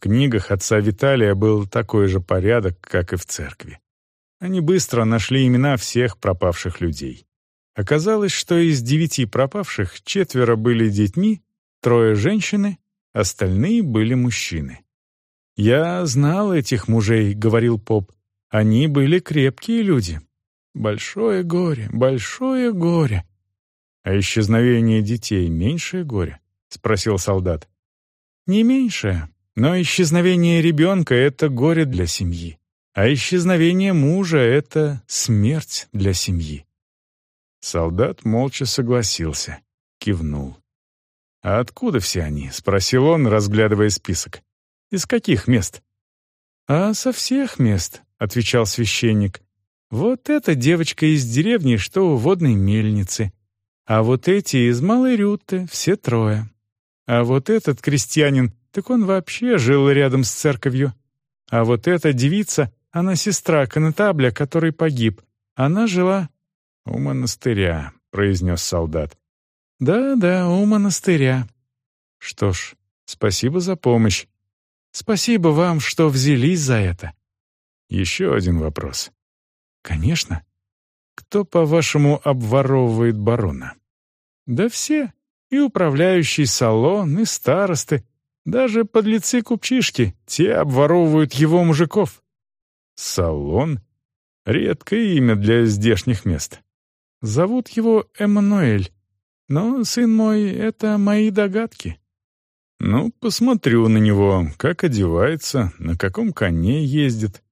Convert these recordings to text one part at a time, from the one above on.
книгах отца Виталия был такой же порядок, как и в церкви. Они быстро нашли имена всех пропавших людей. Оказалось, что из девяти пропавших четверо были детьми, трое женщины, остальные были мужчины. «Я знал этих мужей», — говорил поп. «Они были крепкие люди. Большое горе, большое горе». «А исчезновение детей — меньшее горе?» — спросил солдат. «Не меньшее, но исчезновение ребенка — это горе для семьи, а исчезновение мужа — это смерть для семьи». Солдат молча согласился, кивнул. «А откуда все они?» — спросил он, разглядывая список. «Из каких мест?» «А со всех мест», — отвечал священник. «Вот эта девочка из деревни, что у водной мельницы. А вот эти из Малой Рюты, все трое. А вот этот крестьянин, так он вообще жил рядом с церковью. А вот эта девица, она сестра конетабля, который погиб. Она жила «У монастыря», — произнес солдат. «Да-да, у монастыря». «Что ж, спасибо за помощь. Спасибо вам, что взялись за это». «Еще один вопрос». «Конечно. Кто, по-вашему, обворовывает барона?» «Да все. И управляющий салон, и старосты, даже подлецы-купчишки, те обворовывают его мужиков». «Салон?» Редкое имя для здешних мест. Зовут его Эммануэль. Но, сын мой, это мои догадки. Ну, посмотрю на него, как одевается, на каком коне ездит.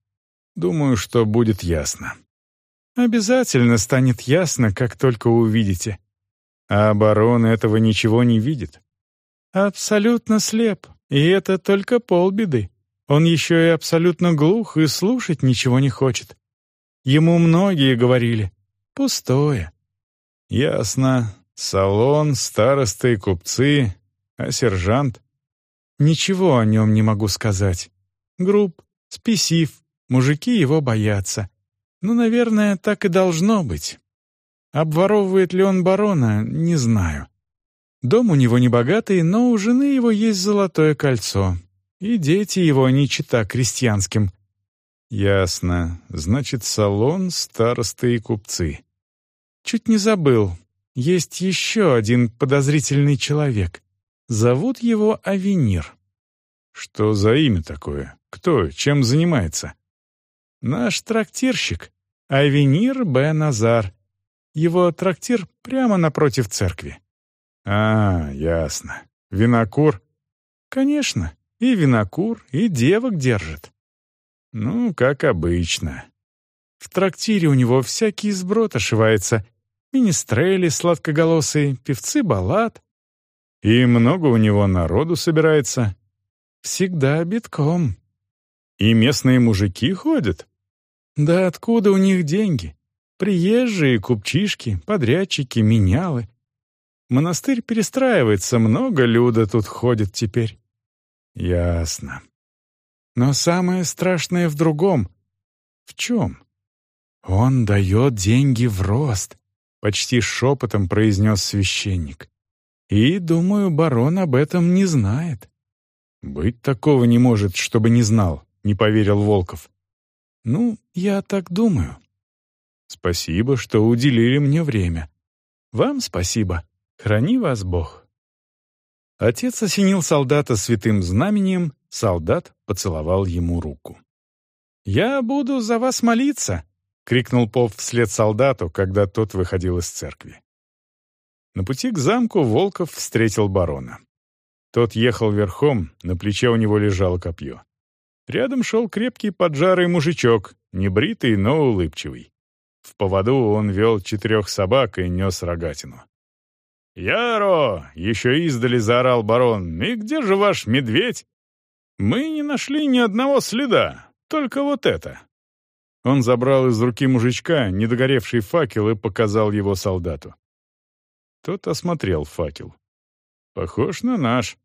Думаю, что будет ясно. Обязательно станет ясно, как только увидите. А барон этого ничего не видит. Абсолютно слеп, и это только полбеды. Он еще и абсолютно глух и слушать ничего не хочет. Ему многие говорили, Пустое. Ясно. Салон, старосты, купцы, а сержант? Ничего о нем не могу сказать. Груб, спесив, мужики его боятся. Ну, наверное, так и должно быть. Обворовывает ли он барона, не знаю. Дом у него небогатый, но у жены его есть золотое кольцо. И дети его не чита крестьянским. Ясно. Значит, салон, старосты и купцы. Чуть не забыл. Есть еще один подозрительный человек. Зовут его Авенир. Что за имя такое? Кто, чем занимается? Наш трактирщик. Авенир Б. Назар. Его трактир прямо напротив церкви. А, ясно. Винокур? Конечно. И винокур, и девок держит. Ну, как обычно. В трактире у него всякий сброд ошивается — министрели сладкоголосые, певцы баллад. И много у него народу собирается. Всегда битком. И местные мужики ходят. Да откуда у них деньги? Приезжие, купчишки, подрядчики, менялы. Монастырь перестраивается, много люда тут ходит теперь. Ясно. Но самое страшное в другом. В чем? Он дает деньги в рост. — почти шепотом произнес священник. «И, думаю, барон об этом не знает». «Быть такого не может, чтобы не знал», — не поверил Волков. «Ну, я так думаю». «Спасибо, что уделили мне время». «Вам спасибо. Храни вас Бог». Отец осенил солдата святым знамением, солдат поцеловал ему руку. «Я буду за вас молиться», — крикнул поп вслед солдату, когда тот выходил из церкви. На пути к замку Волков встретил барона. Тот ехал верхом, на плече у него лежало копье. Рядом шел крепкий поджарый мужичок, небритый, но улыбчивый. В поводу он вел четырех собак и нес рогатину. «Яро!» — еще издали заорал барон. «И где же ваш медведь?» «Мы не нашли ни одного следа, только вот это». Он забрал из руки мужичка недогоревший факел и показал его солдату. Тот осмотрел факел. «Похож на наш».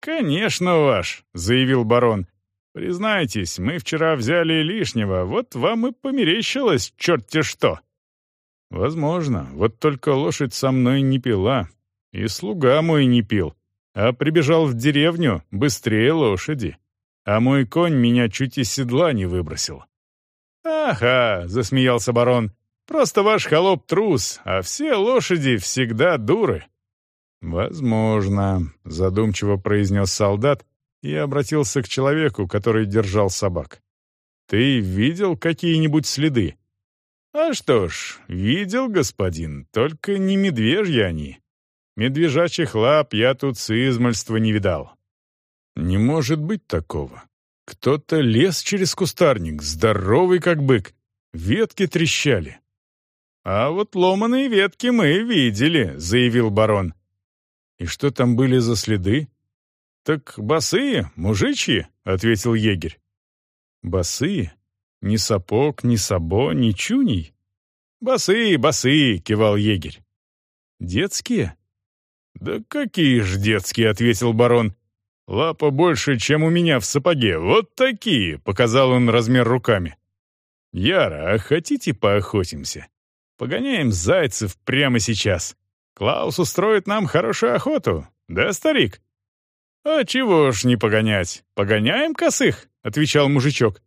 «Конечно ваш», — заявил барон. «Признайтесь, мы вчера взяли лишнего, вот вам и померещилось черт-те что». «Возможно, вот только лошадь со мной не пила, и слуга мой не пил, а прибежал в деревню быстрее лошади». а мой конь меня чуть из седла не выбросил». «Ага», — засмеялся барон, — «просто ваш холоп трус, а все лошади всегда дуры». «Возможно», — задумчиво произнес солдат и обратился к человеку, который держал собак. «Ты видел какие-нибудь следы?» «А что ж, видел, господин, только не медвежьи они. Медвежачьих лап я тут с измальства не видал». «Не может быть такого. Кто-то лез через кустарник, здоровый как бык. Ветки трещали». «А вот ломаные ветки мы видели», — заявил барон. «И что там были за следы?» «Так босые, мужичьи», — ответил егерь. «Босые? Ни сапог, ни сабо, ни чуней?» «Босые, босые», — кивал егерь. «Детские?» «Да какие ж детские», — ответил барон. «Лапа больше, чем у меня в сапоге. Вот такие», — показал он размер руками. «Яра, а хотите поохотимся? Погоняем зайцев прямо сейчас. Клаус устроит нам хорошую охоту, да, старик?» «А чего ж не погонять? Погоняем косых», — отвечал мужичок.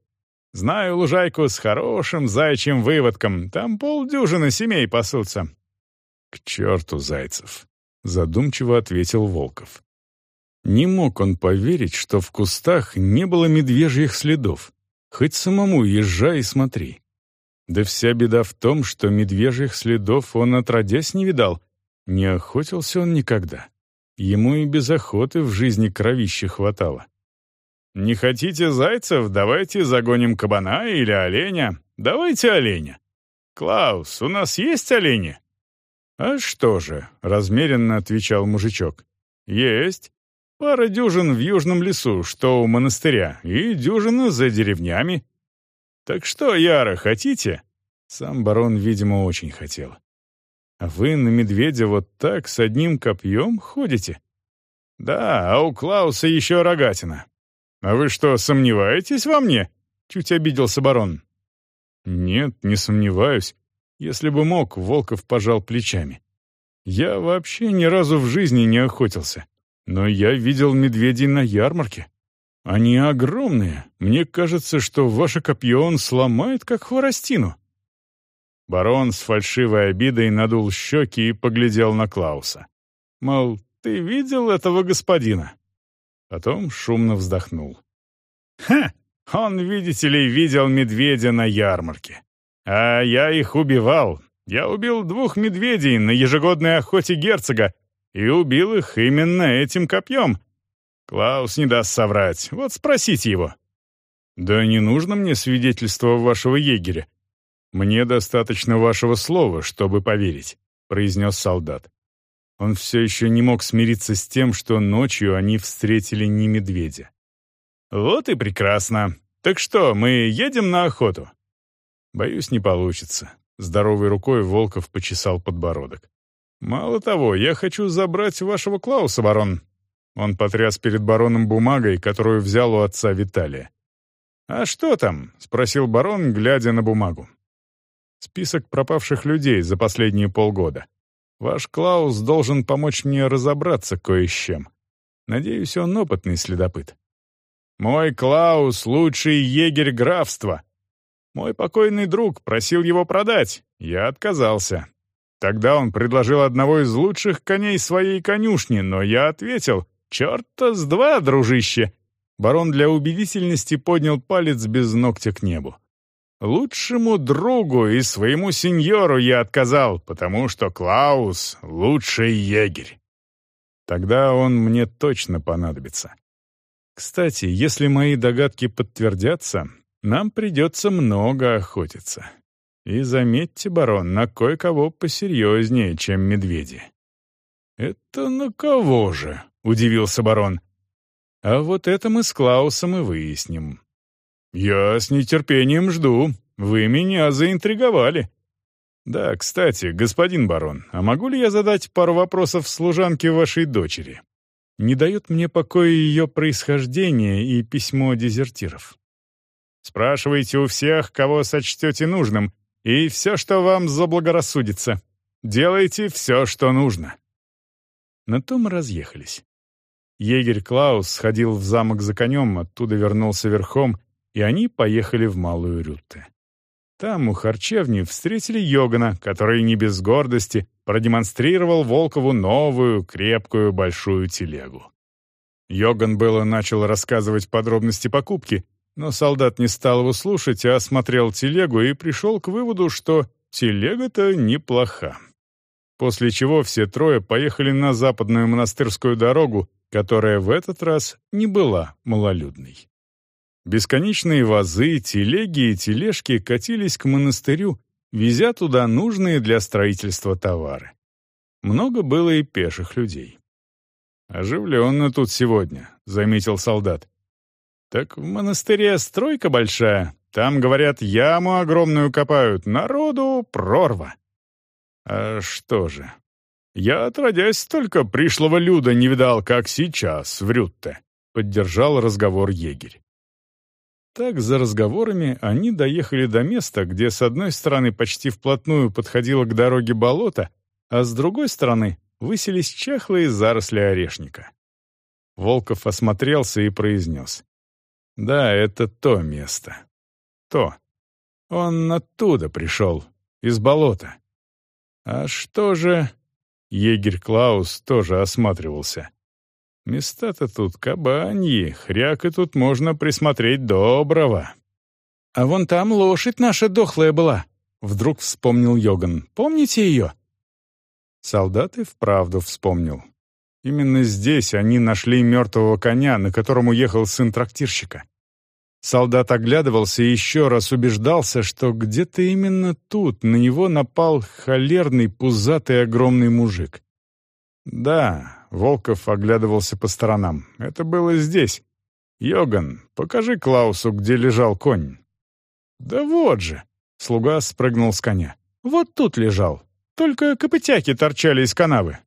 «Знаю лужайку с хорошим зайчьим выводком. Там полдюжины семей пасутся». «К черту зайцев», — задумчиво ответил Волков. Не мог он поверить, что в кустах не было медвежьих следов. Хоть самому езжай и смотри. Да вся беда в том, что медвежьих следов он отродясь не видал. Не охотился он никогда. Ему и без охоты в жизни кровища хватало. «Не хотите зайцев? Давайте загоним кабана или оленя. Давайте оленя. Клаус, у нас есть олени?» «А что же?» — размеренно отвечал мужичок. «Есть. Пара дюжин в южном лесу, что у монастыря, и дюжина за деревнями. Так что, Яра, хотите?» Сам барон, видимо, очень хотел. А вы на медведя вот так с одним копьем ходите? Да, а у Клауса еще рогатина. А вы что, сомневаетесь во мне? Чуть обиделся барон. Нет, не сомневаюсь. Если бы мог, Волков пожал плечами. Я вообще ни разу в жизни не охотился. Но я видел медведей на ярмарке. Они огромные. Мне кажется, что ваше копье он сломает, как хворостину. Барон с фальшивой обидой надул щеки и поглядел на Клауса. Мол, ты видел этого господина? Потом шумно вздохнул. «Ха! Он, видите ли, видел медведя на ярмарке. А я их убивал. Я убил двух медведей на ежегодной охоте герцога и убил их именно этим копьем. Клаус не даст соврать. Вот спросите его». «Да не нужно мне свидетельство вашего егеря. «Мне достаточно вашего слова, чтобы поверить», — произнес солдат. Он все еще не мог смириться с тем, что ночью они встретили не медведя. «Вот и прекрасно. Так что, мы едем на охоту?» «Боюсь, не получится». Здоровой рукой Волков почесал подбородок. «Мало того, я хочу забрать вашего Клауса, барон». Он потряс перед бароном бумагой, которую взял у отца Виталия. «А что там?» — спросил барон, глядя на бумагу. Список пропавших людей за последние полгода. Ваш Клаус должен помочь мне разобраться кое с чем. Надеюсь, он опытный следопыт. Мой Клаус — лучший егерь графства. Мой покойный друг просил его продать. Я отказался. Тогда он предложил одного из лучших коней своей конюшни, но я ответил, «Черта с два, дружище!» Барон для убедительности поднял палец без ногтя к небу. Лучшему другу и своему сеньору я отказал, потому что Клаус — лучший егерь. Тогда он мне точно понадобится. Кстати, если мои догадки подтвердятся, нам придется много охотиться. И заметьте, барон, на кое-кого посерьезнее, чем медведи. «Это на кого же?» — удивился барон. «А вот это мы с Клаусом и выясним. «Я с нетерпением жду. Вы меня заинтриговали». «Да, кстати, господин барон, а могу ли я задать пару вопросов служанке вашей дочери? Не дает мне покоя ее происхождение и письмо дезертиров». «Спрашивайте у всех, кого сочтете нужным, и все, что вам заблагорассудится. Делайте все, что нужно». На том разъехались. Егерь Клаус сходил в замок за конем, оттуда вернулся верхом, и они поехали в Малую Рютте. Там, у харчевни, встретили Йогана, который не без гордости продемонстрировал Волкову новую, крепкую, большую телегу. Йоган было начал рассказывать подробности покупки, но солдат не стал его слушать, а осмотрел телегу и пришел к выводу, что телега-то неплоха. После чего все трое поехали на западную монастырскую дорогу, которая в этот раз не была малолюдной. Бесконечные вазы, телеги и тележки катились к монастырю, везя туда нужные для строительства товары. Много было и пеших людей. «Оживленно тут сегодня», — заметил солдат. «Так в монастыре стройка большая. Там, говорят, яму огромную копают. Народу прорва». «А что же? Я, отродясь, только пришлого люда не видал, как сейчас, в Рютте», — поддержал разговор егерь. Так, за разговорами, они доехали до места, где с одной стороны почти вплотную подходило к дороге болото, а с другой стороны высились чахлые заросли орешника. Волков осмотрелся и произнес. «Да, это то место. То. Он оттуда пришел, из болота. А что же...» Егерь Клаус тоже осматривался. Места-то тут кабаньи, хряка тут можно присмотреть доброго. А вон там лошадь наша дохлая была, вдруг вспомнил Йоган. Помните ее? Солдат и вправду вспомнил. Именно здесь они нашли мертвого коня, на котором уехал сын трактирщика. Солдат оглядывался и еще раз убеждался, что где-то именно тут на него напал холерный, пузатый, огромный мужик. Да, Волков оглядывался по сторонам. «Это было здесь. Йоган, покажи Клаусу, где лежал конь». «Да вот же!» — слуга спрыгнул с коня. «Вот тут лежал. Только копытяки торчали из канавы».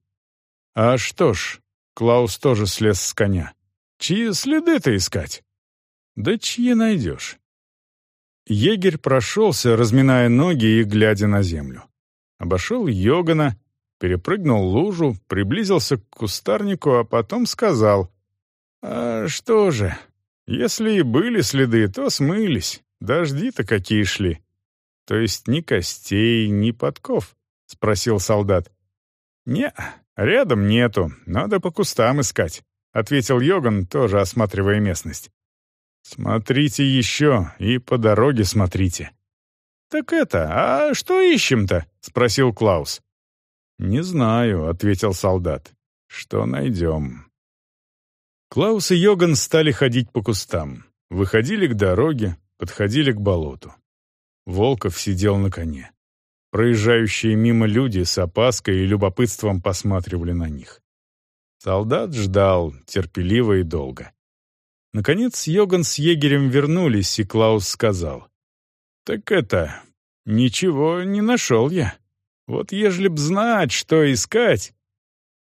«А что ж...» — Клаус тоже слез с коня. «Чьи следы-то искать?» «Да чьи найдешь?» Егерь прошелся, разминая ноги и глядя на землю. Обошел Йогана, перепрыгнул лужу, приблизился к кустарнику, а потом сказал, «А что же, если и были следы, то смылись, дожди-то какие шли». «То есть ни костей, ни подков?» — спросил солдат. «Не, рядом нету, надо по кустам искать», — ответил Йоган, тоже осматривая местность. «Смотрите еще и по дороге смотрите». «Так это, а что ищем-то?» — спросил Клаус. «Не знаю», — ответил солдат. «Что найдем?» Клаус и Йоган стали ходить по кустам. Выходили к дороге, подходили к болоту. Волков сидел на коне. Проезжающие мимо люди с опаской и любопытством посматривали на них. Солдат ждал, терпеливо и долго. Наконец Йоган с егерем вернулись, и Клаус сказал. «Так это... Ничего не нашел я. Вот ежели б знать, что искать...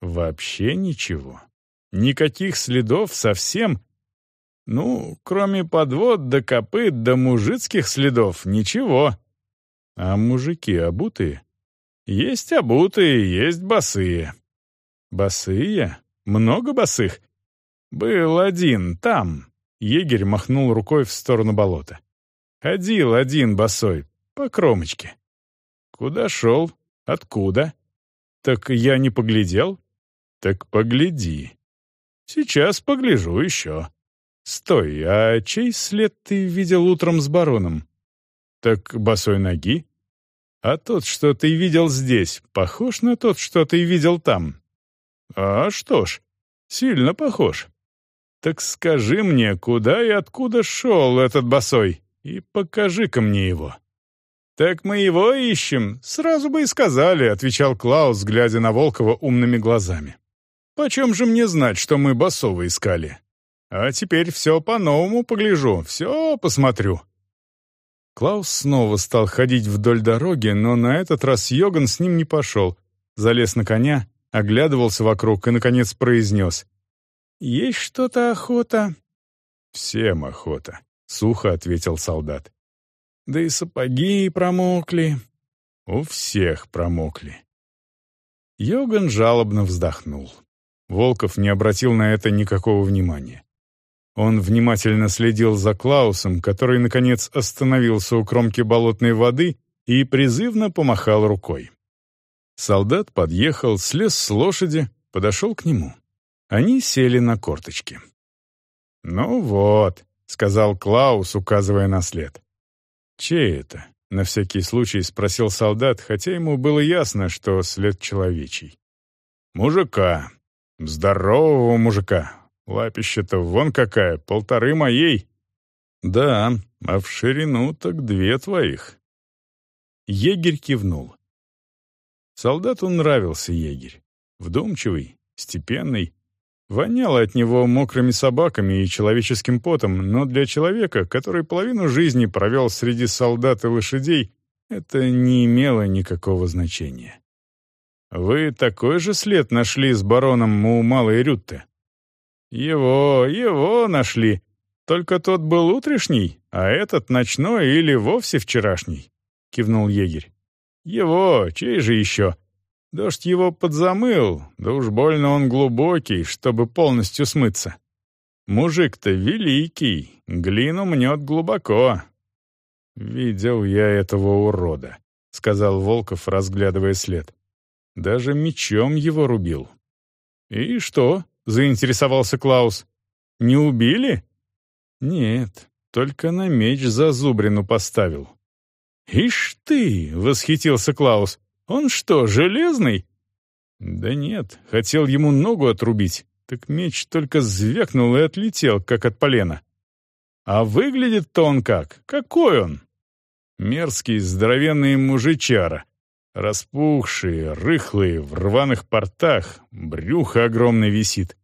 Вообще ничего. Никаких следов совсем. Ну, кроме подвод да копыт да мужицких следов, ничего. А мужики обутые? Есть обутые, есть босые. Босые? Много босых? Был один, там. Егерь махнул рукой в сторону болота. Ходил один босой, по кромочке. Куда шел? Откуда? Так я не поглядел? Так погляди. Сейчас погляжу еще. Стой, а чей след ты видел утром с бароном? Так босой ноги? А тот, что ты видел здесь, похож на тот, что ты видел там? А что ж, сильно похож. Так скажи мне, куда и откуда шел этот босой, и покажи-ка мне его. «Так мы его ищем, сразу бы и сказали», — отвечал Клаус, глядя на Волкова умными глазами. «Почем же мне знать, что мы Басова искали? А теперь все по-новому погляжу, все посмотрю». Клаус снова стал ходить вдоль дороги, но на этот раз Йоган с ним не пошел. Залез на коня, оглядывался вокруг и, наконец, произнес. «Есть что-то охота?» «Всем охота», — сухо ответил солдат. Да и сапоги промокли. У всех промокли. Йоган жалобно вздохнул. Волков не обратил на это никакого внимания. Он внимательно следил за Клаусом, который, наконец, остановился у кромки болотной воды и призывно помахал рукой. Солдат подъехал, слез с лошади, подошел к нему. Они сели на корточки. «Ну вот», — сказал Клаус, указывая на след. «Чей это?» — на всякий случай спросил солдат, хотя ему было ясно, что след человечий. «Мужика. Здорового мужика. Лапища-то вон какая, полторы моей». «Да, а в ширину так две твоих». Егерь кивнул. Солдату нравился егерь. Вдумчивый, степенный, Воняло от него мокрыми собаками и человеческим потом, но для человека, который половину жизни провел среди солдат и лошадей, это не имело никакого значения. «Вы такой же след нашли с бароном Муумала и Рютте?» «Его, его нашли. Только тот был утрешний, а этот ночной или вовсе вчерашний», — кивнул егерь. «Его, чей же еще?» Дождь его подзамыл, да уж больно он глубокий, чтобы полностью смыться. Мужик-то великий, глину мнет глубоко. «Видел я этого урода», — сказал Волков, разглядывая след. «Даже мечом его рубил». «И что?» — заинтересовался Клаус. «Не убили?» «Нет, только на меч зазубрину поставил». «Ишь ты!» — восхитился Клаус. «Он что, железный?» «Да нет, хотел ему ногу отрубить, так меч только звякнул и отлетел, как от полена. А выглядит-то он как? Какой он?» Мерзкий, здоровенный мужичара. Распухшие, рыхлые, в рваных портах, брюхо огромное висит.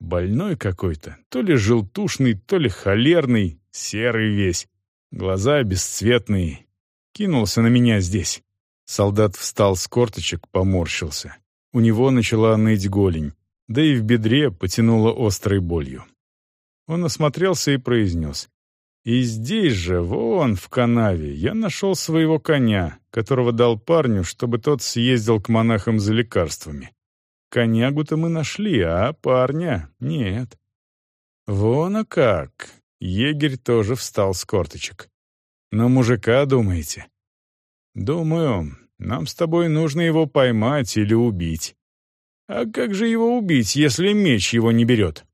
Больной какой-то, то ли желтушный, то ли холерный, серый весь. Глаза бесцветные. Кинулся на меня здесь. Солдат встал с корточек, поморщился. У него начала ныть голень, да и в бедре потянуло острой болью. Он осмотрелся и произнес. «И здесь же, вон, в канаве, я нашел своего коня, которого дал парню, чтобы тот съездил к монахам за лекарствами. Конягу-то мы нашли, а парня — нет». «Вон а как!» Егерь тоже встал с корточек. «На мужика, думаете?» «Думаю, нам с тобой нужно его поймать или убить». «А как же его убить, если меч его не берет?»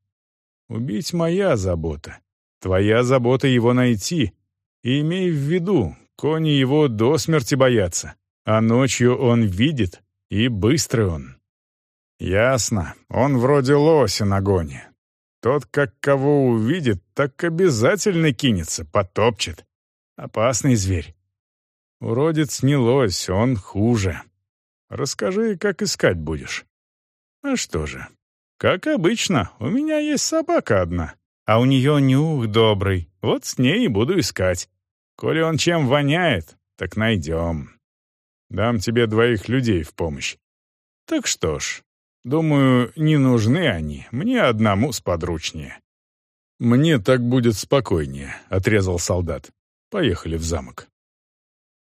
«Убить моя забота. Твоя забота его найти. И имей в виду, кони его до смерти боятся, а ночью он видит, и быстрый он». «Ясно. Он вроде лося на гоне. Тот, как кого увидит, так обязательно кинется, потопчет. Опасный зверь. Уродец не лось, он хуже. Расскажи, как искать будешь. А что же? Как обычно, у меня есть собака одна, а у нее нюх добрый, вот с ней и буду искать. Коли он чем воняет, так найдем. Дам тебе двоих людей в помощь. Так что ж, думаю, не нужны они, мне одному сподручнее. «Мне так будет спокойнее», — отрезал солдат. «Поехали в замок».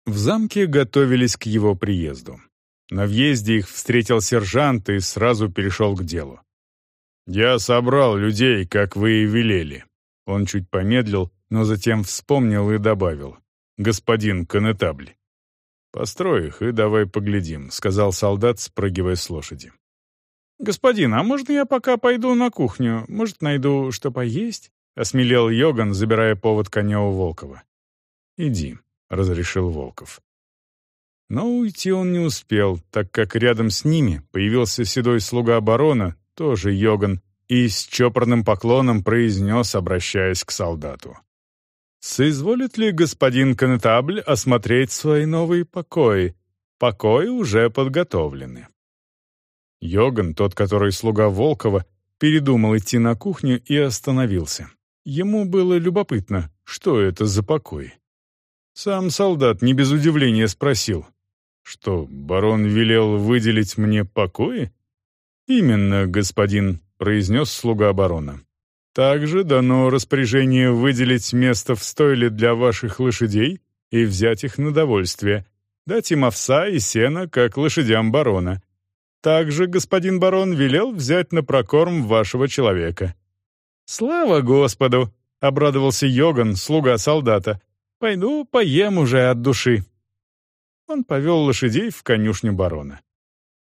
В замке готовились к его приезду. На въезде их встретил сержант и сразу перешел к делу. «Я собрал людей, как вы и велели». Он чуть помедлил, но затем вспомнил и добавил. «Господин конетабль». «Построй их и давай поглядим», — сказал солдат, спрыгивая с лошади. «Господин, а можно я пока пойду на кухню? Может, найду что поесть?» — осмелел Йоган, забирая повод коня у Волкова. «Иди», — разрешил Волков. Но уйти он не успел, так как рядом с ними появился седой слуга барона, тоже Йоган, и с чопорным поклоном произнес, обращаясь к солдату. «Соизволит ли господин конетабль осмотреть свои новые покои? Покои уже подготовлены». Йоган, тот, который слуга Волкова, передумал идти на кухню и остановился. Ему было любопытно, что это за покой. Сам солдат не без удивления спросил. «Что, барон велел выделить мне покои?» «Именно, господин», — произнес слуга барона. «Также дано распоряжение выделить место в стойле для ваших лошадей и взять их на довольствие, дать им овса и сена, как лошадям барона. Также господин барон велел взять на прокорм вашего человека». «Слава Господу!» — обрадовался Йоган, слуга солдата. «Пойду поем уже от души». Он повел лошадей в конюшню барона.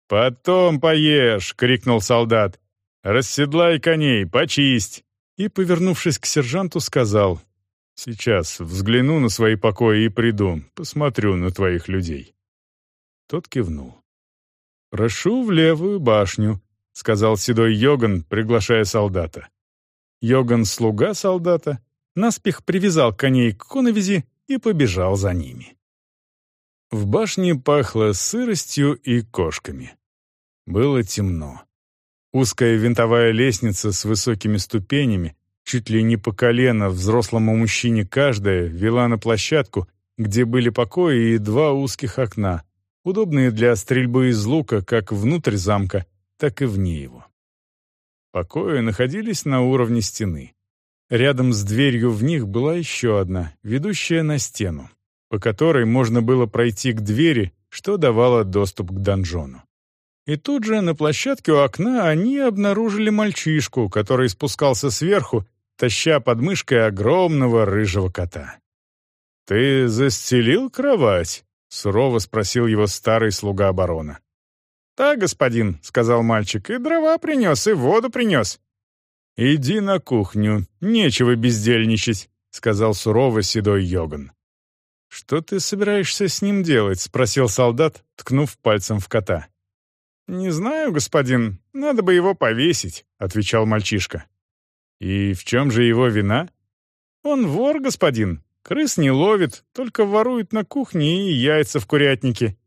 «Потом поешь!» — крикнул солдат. «Расседлай коней, почисть!» И, повернувшись к сержанту, сказал. «Сейчас взгляну на свои покои и приду, посмотрю на твоих людей». Тот кивнул. «Прошу в левую башню», — сказал седой Йоган, приглашая солдата. Йоган, слуга солдата, наспех привязал коней к коновизи и побежал за ними. В башне пахло сыростью и кошками. Было темно. Узкая винтовая лестница с высокими ступенями, чуть ли не по колено взрослому мужчине каждая, вела на площадку, где были покои и два узких окна, удобные для стрельбы из лука как внутрь замка, так и вне его. Покои находились на уровне стены. Рядом с дверью в них была еще одна, ведущая на стену, по которой можно было пройти к двери, что давало доступ к донжону. И тут же на площадке у окна они обнаружили мальчишку, который спускался сверху, таща под мышкой огромного рыжего кота. «Ты застелил кровать?» — сурово спросил его старый слуга барона. «Да, господин», — сказал мальчик, — «и дрова принес, и воду принес». «Иди на кухню, нечего бездельничать», — сказал сурово седой Йоган. «Что ты собираешься с ним делать?» — спросил солдат, ткнув пальцем в кота. «Не знаю, господин, надо бы его повесить», — отвечал мальчишка. «И в чем же его вина?» «Он вор, господин. Крыс не ловит, только ворует на кухне и яйца в курятнике.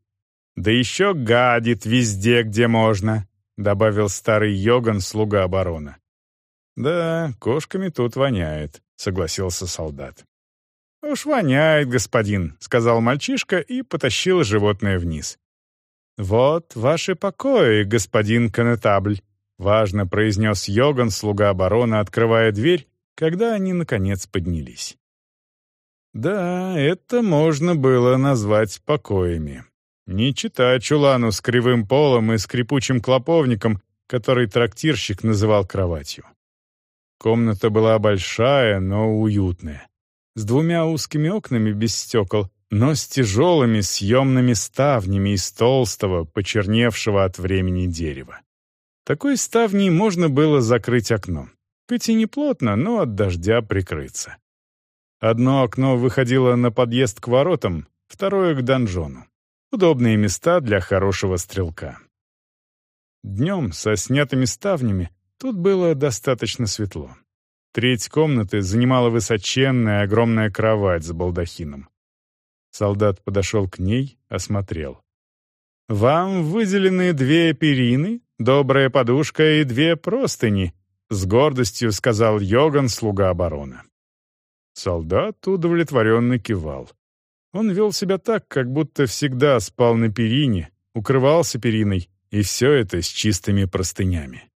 Да еще гадит везде, где можно», — добавил старый Йоган, слуга оборона. «Да, кошками тут воняет», — согласился солдат. «Уж воняет, господин», — сказал мальчишка и потащил животное вниз. «Вот ваши покои, господин конетабль», — важно произнес Йоган, слуга оборона, открывая дверь, когда они, наконец, поднялись. Да, это можно было назвать покоями. Не чита чулану с кривым полом и скрипучим клоповником, который трактирщик называл кроватью. Комната была большая, но уютная. С двумя узкими окнами без стекол, но с тяжелыми съемными ставнями из толстого, почерневшего от времени дерева. Такой ставней можно было закрыть окно. Хоть и не плотно, но от дождя прикрыться. Одно окно выходило на подъезд к воротам, второе — к донжону. Удобные места для хорошего стрелка. Днем со снятыми ставнями тут было достаточно светло. Треть комнаты занимала высоченная огромная кровать с балдахином. Солдат подошел к ней, осмотрел. «Вам выделены две перины, добрая подушка и две простыни», с гордостью сказал Йоган, слуга обороны. Солдат удовлетворенно кивал. Он вел себя так, как будто всегда спал на перине, укрывался периной, и все это с чистыми простынями.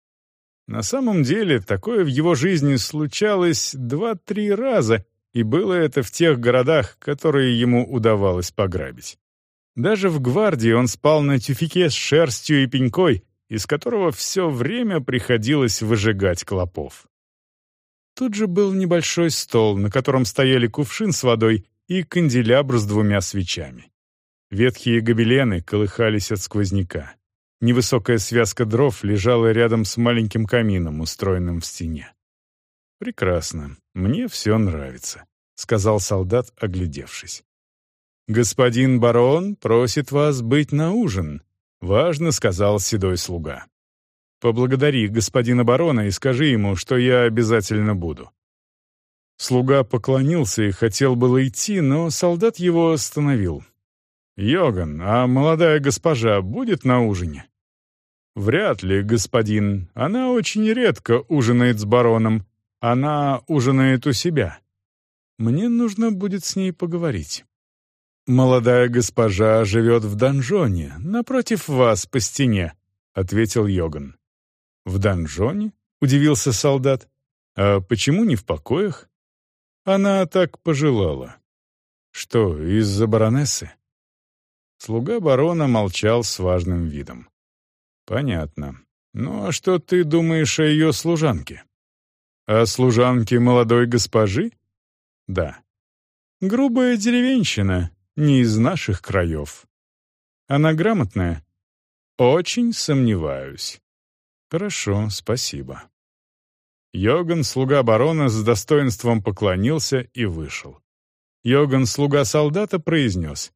На самом деле, такое в его жизни случалось два-три раза, и было это в тех городах, которые ему удавалось пограбить. Даже в гвардии он спал на тюфике с шерстью и пенькой, из которого все время приходилось выжигать клопов. Тут же был небольшой стол, на котором стояли кувшин с водой и канделябр с двумя свечами. Ветхие гобелены колыхались от сквозняка. Невысокая связка дров лежала рядом с маленьким камином, устроенным в стене. «Прекрасно. Мне все нравится», — сказал солдат, оглядевшись. «Господин барон просит вас быть на ужин», — важно сказал седой слуга. «Поблагодари господина барона и скажи ему, что я обязательно буду. Слуга поклонился и хотел было идти, но солдат его остановил. «Йоган, а молодая госпожа будет на ужине?» «Вряд ли, господин. Она очень редко ужинает с бароном. Она ужинает у себя. Мне нужно будет с ней поговорить». «Молодая госпожа живет в донжоне, напротив вас по стене», — ответил Йоган. «В донжоне?» — удивился солдат. «А почему не в покоях?» Она так пожелала. Что, из-за баронессы? Слуга барона молчал с важным видом. Понятно. Ну а что ты думаешь о ее служанке? О служанке молодой госпожи? Да. Грубая деревенщина, не из наших краев. Она грамотная? Очень сомневаюсь. Хорошо, спасибо. Йоган, слуга барона, с достоинством поклонился и вышел. Йоган, слуга солдата, произнес.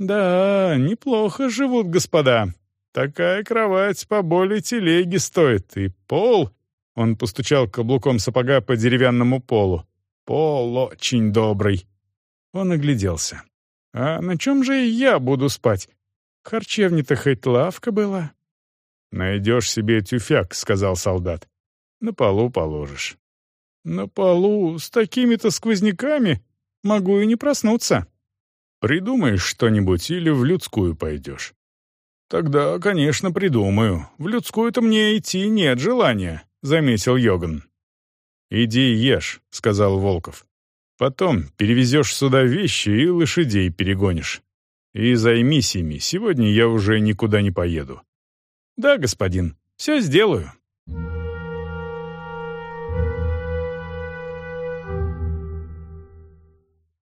«Да, неплохо живут господа. Такая кровать поболее телеги стоит, и пол...» Он постучал каблуком сапога по деревянному полу. «Пол очень добрый». Он огляделся. «А на чем же я буду спать? В харчевне-то хоть лавка была». «Найдешь себе тюфяк», — сказал солдат. «На полу положишь». «На полу с такими-то сквозняками могу и не проснуться». «Придумаешь что-нибудь или в людскую пойдешь?» «Тогда, конечно, придумаю. В людскую-то мне идти нет желания», — заметил Йоган. «Иди ешь», — сказал Волков. «Потом перевезешь сюда вещи и лошадей перегонишь. И займись ими, сегодня я уже никуда не поеду». «Да, господин, все сделаю».